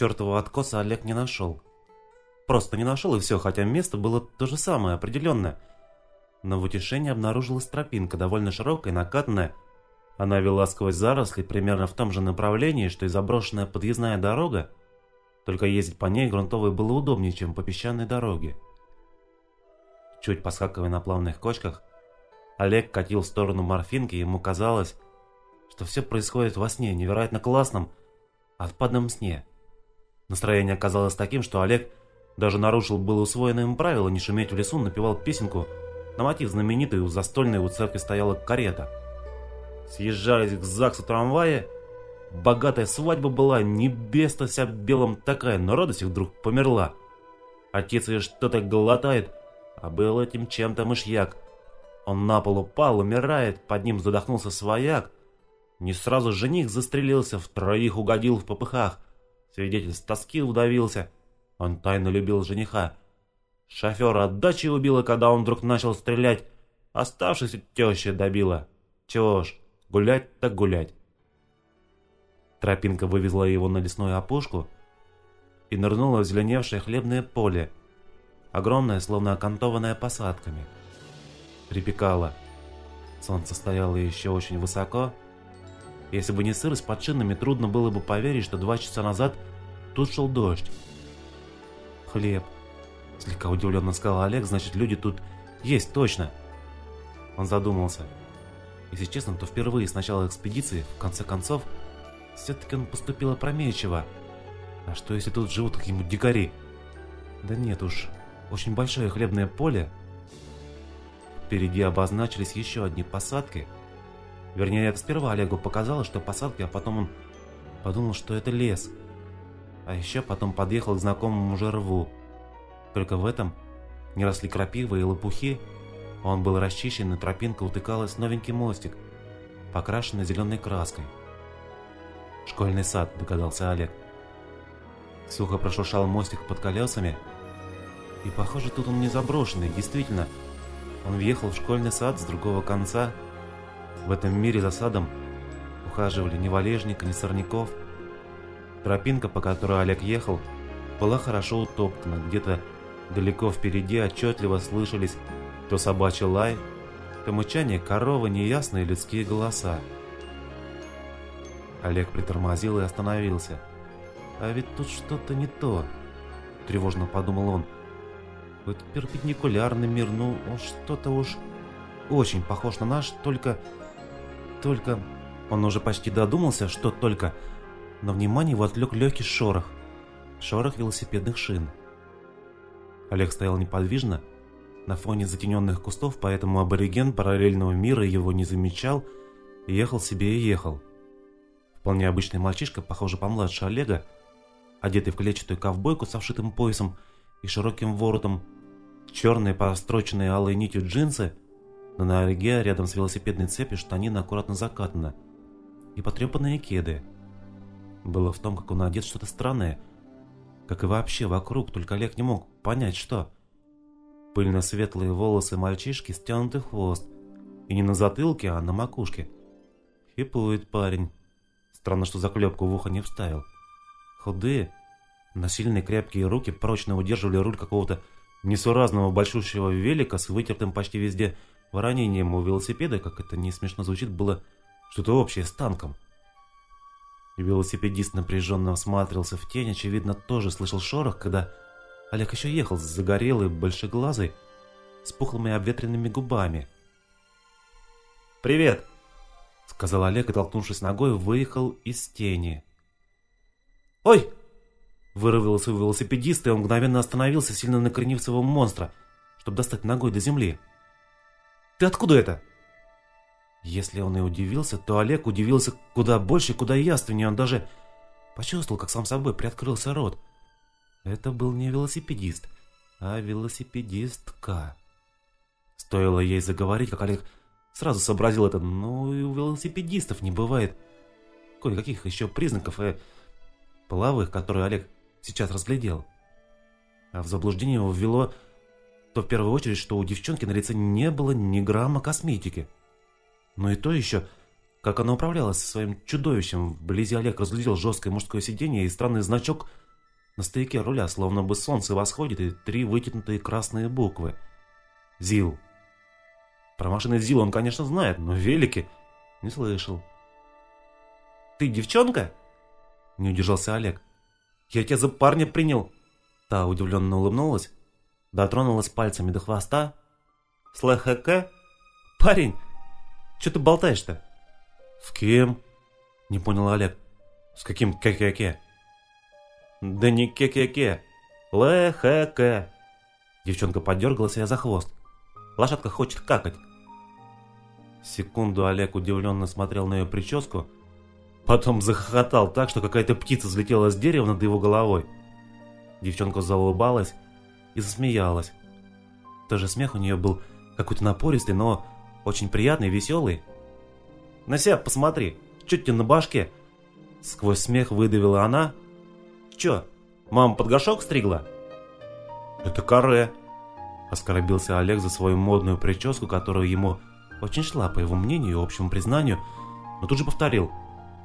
Чертового откоса Олег не нашел. Просто не нашел и все, хотя место было то же самое, определенное. Но в утешении обнаружилась тропинка, довольно широкая, накатанная. Она вела сквозь заросли примерно в том же направлении, что и заброшенная подъездная дорога, только ездить по ней грунтовой было удобнее, чем по песчаной дороге. Чуть поскакивая на плавных кочках, Олег катил в сторону морфинки, и ему казалось, что все происходит во сне, невероятно классном, отпадном сне. Настроение оказалось таким, что Олег даже нарушил было усвоенное им правило не шуметь в лесу, напевал песенку на мотив знаменитый у застольной у церкви стояла карета. Съезжались к ЗАГСу трамвае, богатая свадьба была, небесно вся белом такая, но радость их вдруг померла. Отец ее что-то глотает, а был этим чем-то мышьяк. Он на пол упал, умирает, под ним задохнулся свояк. Не сразу жених застрелился, в троих угодил в попыхах. Свидетель с тоски удавился. Он тайно любил жениха. Шофера отдачи убила, когда он вдруг начал стрелять. Оставшись теща добила. Чего ж, гулять так гулять. Тропинка вывезла его на лесную опушку и нырнула в зеленевшее хлебное поле, огромное, словно окантованное посадками. Припекало. Солнце стояло еще очень высоко. Если бы не сырость под шинами, трудно было бы поверить, что два часа назад тут шел дождь. «Хлеб», — слегка удивленно сказал Олег, «значит, люди тут есть точно». Он задумался. Если честно, то впервые с начала экспедиции, в конце концов, все-таки он поступил опрометчиво. А что если тут живут какие-нибудь дикари? Да нет уж, очень большое хлебное поле. Впереди обозначились еще одни посадки. Вернее, это сперва Олегу показалось, что посадки, а потом он подумал, что это лес. А еще потом подъехал к знакомому уже рву. Только в этом не росли крапивы и лопухи. Он был расчищен, и тропинка утыкалась новенький мостик, покрашенный зеленой краской. «Школьный сад», — догадался Олег. Сухо прошуршал мостик под колесами. И похоже, тут он не заброшенный, действительно. Он въехал в школьный сад с другого конца. В этом мире за садом ухаживали ни валежника, ни сорняков, Тропинка, по которой Олег ехал, была хорошо утоптана. Где-то далеко впереди отчетливо слышались то собачий лай, то мычание коровы, неясные людские голоса. Олег притормозил и остановился. «А ведь тут что-то не то», — тревожно подумал он. «Вот перпендикулярный мир, ну, он что-то уж очень похож на наш, только... Только...» Он уже почти додумался, что только но внимание его отвлек легкий шорох. Шорох велосипедных шин. Олег стоял неподвижно, на фоне затененных кустов, поэтому абориген параллельного мира его не замечал, и ехал себе и ехал. Вполне обычный мальчишка, похоже помладше Олега, одетый в клетчатую ковбойку со вшитым поясом и широким воротом, черные простроченные алой нитью джинсы, на Олеге рядом с велосипедной цепью штанина аккуратно закатана, и потрепанные кеды – было в том, как он одет что-то странное. Как и вообще вокруг, только Олег не мог понять, что. Пыльно-светлые волосы мальчишки, стянутый хвост. И не на затылке, а на макушке. Хипует парень. Странно, что заклепку в ухо не вставил. Худые, но сильные крепкие руки прочно удерживали руль какого-то несуразного большущего велика с вытертым почти везде воронением у велосипеда, как это не смешно звучит, было что-то общее с танком. Велосипедист напряженно всматривался в тень, очевидно, тоже слышал шорох, когда Олег еще ехал с загорелый, большеглазый, с пухлыми обветренными губами. «Привет!» — сказал Олег и, толкнувшись ногой, выехал из тени. «Ой!» — вырвался у велосипедиста, и он мгновенно остановился, сильно накренив своего монстра, чтобы достать ногой до земли. «Ты откуда это?» Если он и удивился, то Олег удивился куда больше, куда яственнее. Он даже почувствовал, как сам собой приоткрылся рот. Это был не велосипедист, а велосипедистка. Стоило ей заговорить, как Олег сразу сообразил это. Ну и у велосипедистов не бывает кое-каких еще признаков э, половых, которые Олег сейчас разглядел. А в заблуждение его ввело то в первую очередь, что у девчонки на лице не было ни грамма косметики. Но и то еще, как она управлялась со своим чудовищем. Вблизи Олег разглядел жесткое мужское сиденье и странный значок На стояке руля словно бы солнце восходит и три вытянутые красные буквы. ЗИЛ. Про машины ЗИЛ он, конечно, знает, но велики не слышал. «Ты девчонка?» Не удержался Олег. «Я тебя за парня принял!» Та удивленно улыбнулась, дотронулась пальцами до хвоста. «Слэхэкэ? Парень, что ты болтаешь-то?» «С кем?» Не понял Олег. «С каким ке-ке-ке?» «Да не ке-ке-ке, лэ-хэ-ке!» Девчонка подергалась я за хвост. Лошадка хочет какать. Секунду Олег удивленно смотрел на ее прическу, потом захохотал так, что какая-то птица взлетела с дерева над его головой. Девчонка заулыбалась и засмеялась. Тоже смех у нее был какой-то напористый, но очень приятный, веселый. «На себя посмотри, что тебе на башке?» Сквозь смех выдавила она. «Че, мама под горшок стригла?» «Это каре», — оскорбился Олег за свою модную прическу, которую ему очень шла, по его мнению и общему признанию, но тут же повторил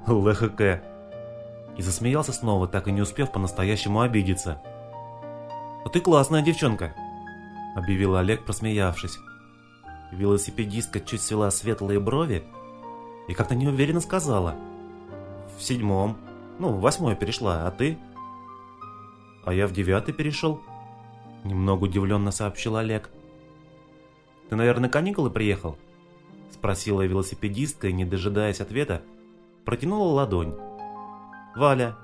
«ЛХК» и засмеялся снова, так и не успев по-настоящему обидеться. «А ты классная девчонка», — объявил Олег, просмеявшись. Велосипедистка чуть свела светлые брови и как-то неуверенно сказала. «В седьмом. Ну, в восьмой перешла, а ты?» «А я в девятый перешел», — немного удивленно сообщил Олег. «Ты, наверное, каникулы приехал?» — спросила велосипедистка и, не дожидаясь ответа, протянула ладонь. «Валя!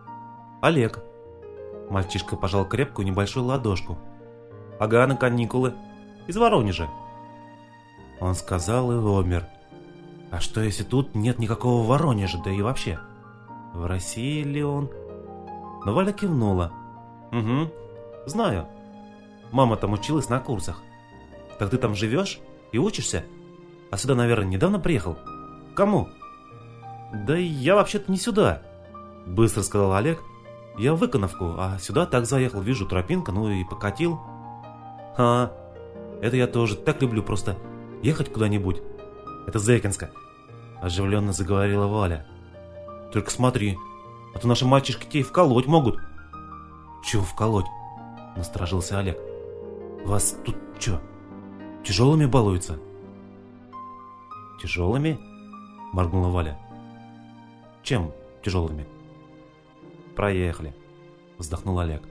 Олег!» Мальчишка пожал крепкую небольшую ладошку. «Ага, на каникулы. Из Воронежа». Он сказал и умер. А что если тут нет никакого Воронежа, да и вообще? В России ли он? Но Валя кивнула. «Угу, знаю. Мама там училась на курсах. Так ты там живешь и учишься? А сюда, наверное, недавно приехал? Кому?» «Да я вообще-то не сюда», — быстро сказал Олег. «Я в Выконовку, а сюда так заехал, вижу тропинка, ну и покатил». «А, это я тоже так люблю, просто ехать куда-нибудь. Это Зекинска», — оживленно заговорила Валя. «Только смотри, а то наши мальчишки тебе вколоть могут». «Чего вколоть?» — насторожился Олег. «Вас тут что, тяжелыми балуются?» «Тяжелыми?» — моргнула Валя. Чем тяжелыми? Проехали, вздохнул Олег.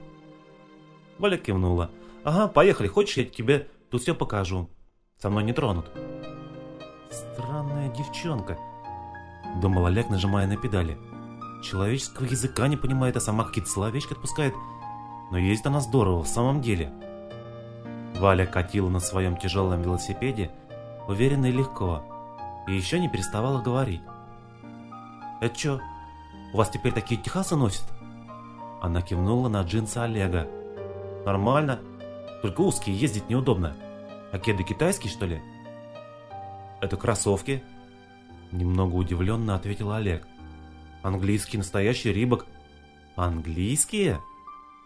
Валя кивнула. Ага, поехали, хочешь, я тебе тут все покажу. Со мной не тронут. Странная девчонка, думал Олег, нажимая на педали. Человеческого языка не понимает, а сама какие-то словечки отпускает. Но ездит она здорово, в самом деле. Валя катила на своем тяжелом велосипеде, уверенно и легко, и еще не переставала говорить. «Это что, у вас теперь такие техасы носят?» Она кивнула на джинсы Олега. «Нормально, только узкие, ездить неудобно. А кеды китайские, что ли?» «Это кроссовки», немного удивленно ответил Олег. «Английский настоящий рибок». «Английские?»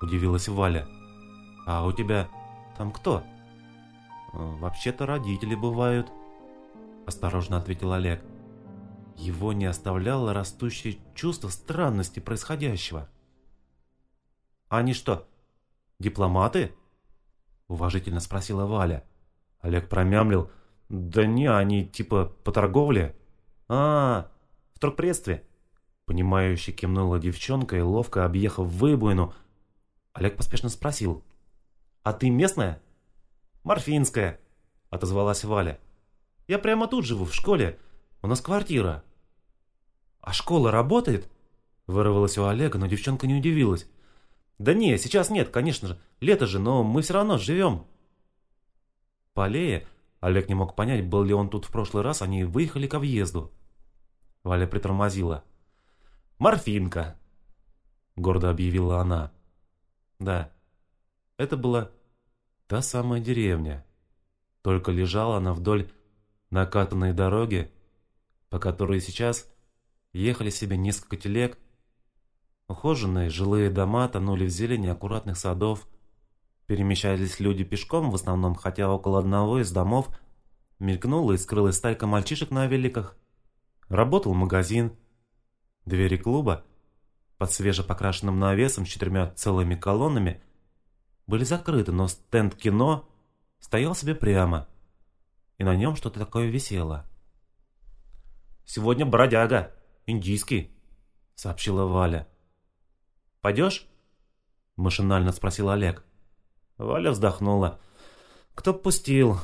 удивилась Валя. «А у тебя там кто?» «Вообще-то родители бывают», осторожно ответил Олег. Его не оставляло растущее чувство странности происходящего. «Они что, дипломаты?» — уважительно спросила Валя. Олег промямлил. «Да не, они типа по торговле». «А, в торгпредстве?» Понимающе кивнула девчонка и, ловко объехав выбоину, Олег поспешно спросил. «А ты местная?» «Морфинская», — отозвалась Валя. «Я прямо тут живу, в школе. У нас квартира». «А школа работает?» Вырвалось у Олега, но девчонка не удивилась. «Да не, сейчас нет, конечно же. Лето же, но мы все равно живем». По аллее Олег не мог понять, был ли он тут в прошлый раз, они выехали ко въезду. Валя притормозила. «Морфинка!» Гордо объявила она. Да, это была та самая деревня. Только лежала она вдоль накатанной дороги, по которой сейчас ехали себе несколько телег. Ухоженные жилые дома тонули в зелени аккуратных садов. Перемещались люди пешком в основном, хотя около одного из домов мелькнула и скрылась стайка мальчишек на великах. Работал магазин. Двери клуба под свежепокрашенным навесом с четырьмя целыми колоннами были закрыты, но стенд кино стоял себе прямо, и на нем что-то такое висело. «Сегодня бродяга, индийский», — сообщила Валя. «Пойдешь?» — машинально спросил Олег. Валя вздохнула. «Кто б пустил?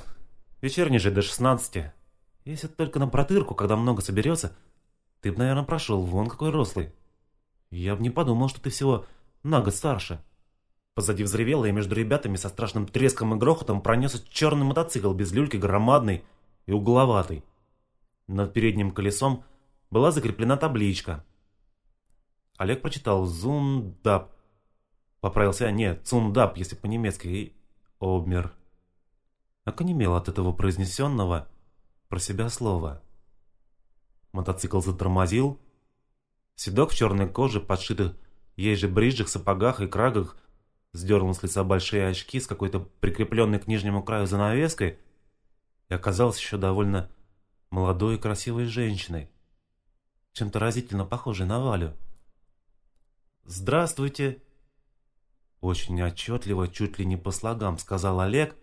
Вечерний же до шестнадцати. Если только на протырку, когда много соберется, ты бы, наверное, прошел, вон какой рослый. Я бы не подумал, что ты всего на год старше». Позади взревело, и между ребятами со страшным треском и грохотом пронесся черный мотоцикл без люльки, громадный и угловатый. Над передним колесом была закреплена табличка. Олег прочитал «Зундап». Поправился, а нет, «Цундап», если по-немецки, и обмер. Оконемел от этого произнесенного про себя слова. Мотоцикл затормозил. Седок в черной коже, подшитых ей же бриджах, сапогах и крагах, сдернул с лица большие очки с какой-то прикрепленной к нижнему краю занавеской и оказался еще довольно молодой и красивой женщиной, чем-то разительно похожей на Валю. «Здравствуйте!» Очень отчетливо, чуть ли не по слогам, сказал Олег.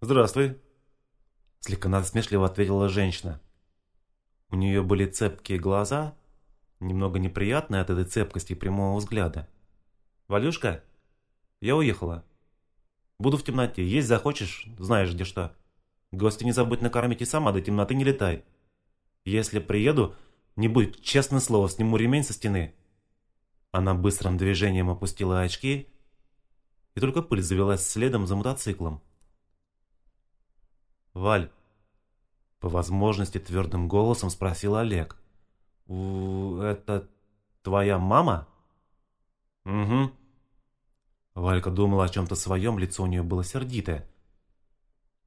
«Здравствуй!» Слегка насмешливо ответила женщина. У нее были цепкие глаза, немного неприятные от этой цепкости прямого взгляда. «Валюшка, я уехала. Буду в темноте. Есть захочешь, знаешь где что. Гостя не забудь накормить и сама до темноты не летай. Если приеду, не будет, честное слово, сниму ремень со стены». Она быстрым движением опустила очки, и только пыль завелась следом за мотоциклом. «Валь», — по возможности твердым голосом спросил Олег, «это твоя мама?» «Угу», Валька думала о чем-то своем, лицо у нее было сердитое.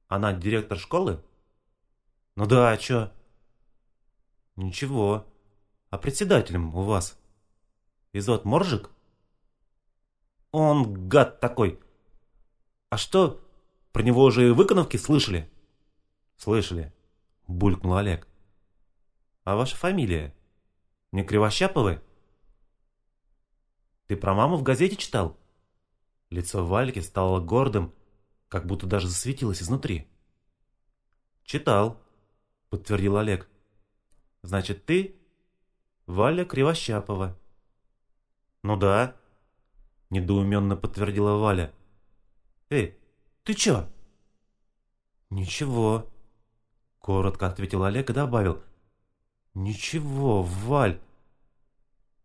«Она директор школы?» «Ну да, а чё?» «Ничего. А председателем у вас?» «Изот Моржик?» «Он гад такой!» «А что, про него уже и выконовки слышали?» «Слышали», — булькнул Олег. «А ваша фамилия? Не Кривощаповы?» «Ты про маму в газете читал?» Лицо Вальки стало гордым, как будто даже засветилось изнутри. «Читал», — подтвердил Олег. «Значит, ты Валя Кривощапова?» «Ну да», — недоуменно подтвердила Валя. «Эй, ты чё?» «Ничего», — коротко ответил Олег и добавил. «Ничего, Валь.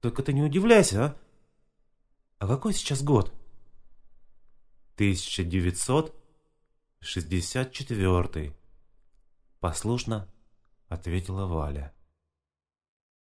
Только ты не удивляйся, а? А какой сейчас год?» 1964. Послушно ответила Валя.